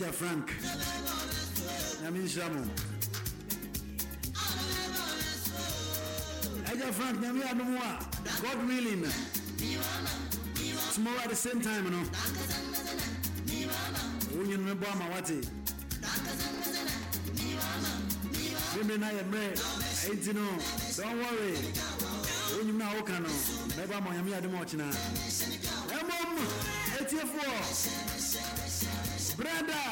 ɛgya frank. Mo ɛgya frank nyame adom a god willing. Tomorrow at the same time no wonyino me bɔ ama wate memere no ayɛ mmerɛ ɛnti no don't worry. Wonyim no a woka no mɛbɔ ama nyame adom brada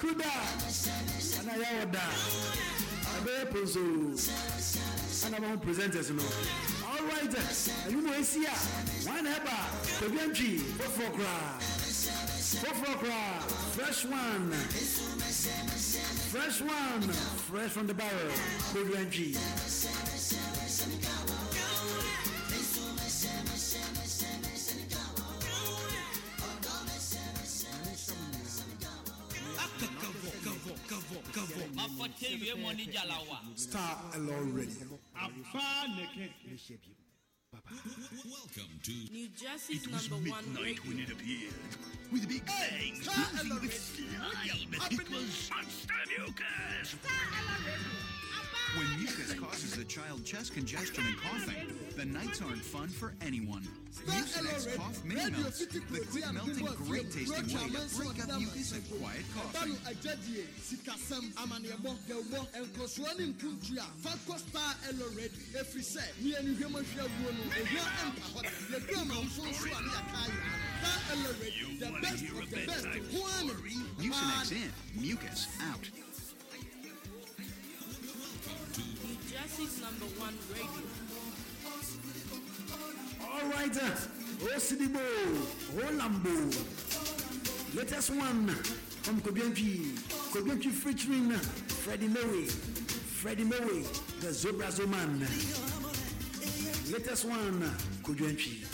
kuda. Ana yɛwɔ da ɛbɛyɛ ponso ana maho presenters no alright ɛnwom ɛsi a wane ɛba kɔbiantwi foforɔ koraa foforɔ koraa fresh one. Fresh one. Fresh from the barrel. Kɔbiantwi mafɔte star ɛlɔ ready Apa neke. Welcome to New Jersey's It was number one midnight radio. when it appeared. With a big bang, fusing with slime. It was Monster Mucus. When mucus causes a child chest congestion and coughing, the nights aren't fun for anyone. Mucinex Cough Mini Melts, the quick melting, great tasting way to break up mucus and quiet coughing. sikasɛm amanneɛbɔ dɛwbɔ nkɔsoɔ ne nkuntua fa kɔ star ɛlɔ ready ɛfiri sɛ ne anuhwɛm ahwɛ aguo no ohia ɛmpa hɔ da yɛdu ama wo nso nso a ne yɛka yɛ star ɛlɔ ready You the best a of the best. Bedtime ho ara ne story? Mucinex in, mucus out. New Jersey's number one radio. Alright, Osidibo, uh, Olambo. Latest one uh, from Kobianchi. Kobianchi featuring uh, Freddie Murray. Freddie Murray, the Zobra Zoman. Latest one, Kobianchi.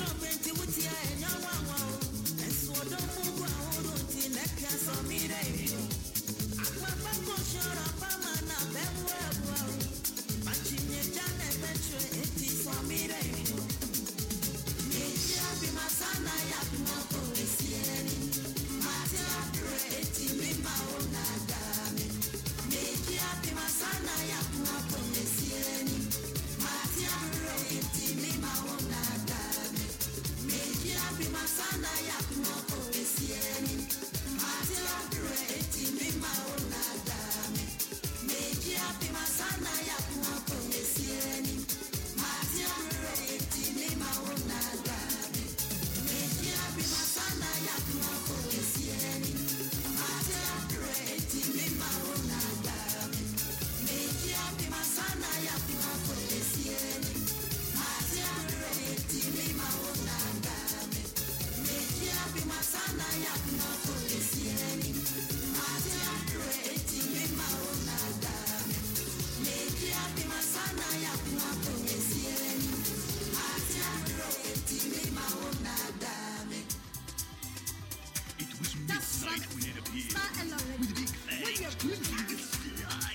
with